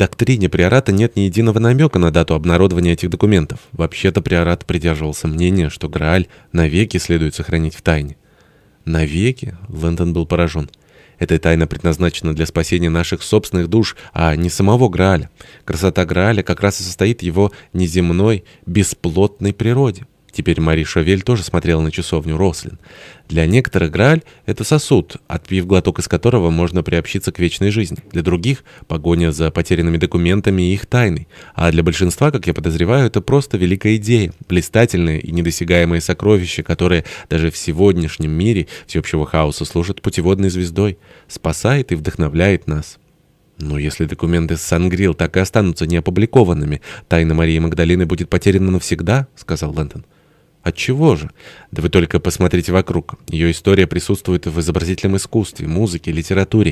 доктрине приората нет ни единого намека на дату обнародования этих документов. Вообще-то приорат придерживался мнения, что Грааль навеки следует сохранить в тайне. Навеки? Лэндон был поражен. Эта тайна предназначена для спасения наших собственных душ, а не самого Грааля. Красота Грааля как раз и состоит в его неземной, бесплотной природе. Теперь Мари Шавель тоже смотрела на часовню Рослин. Для некоторых Грааль — это сосуд, отпив глоток из которого можно приобщиться к вечной жизни. Для других — погоня за потерянными документами и их тайной. А для большинства, как я подозреваю, это просто великая идея, блистательное и недосягаемое сокровище, которое даже в сегодняшнем мире всеобщего хаоса служит путеводной звездой, спасает и вдохновляет нас. Но если документы с Сангрил так и останутся неопубликованными, тайна Марии Магдалины будет потеряна навсегда, — сказал Лэндон. Отчего же? Да вы только посмотрите вокруг. Ее история присутствует в изобразительном искусстве, музыке, литературе,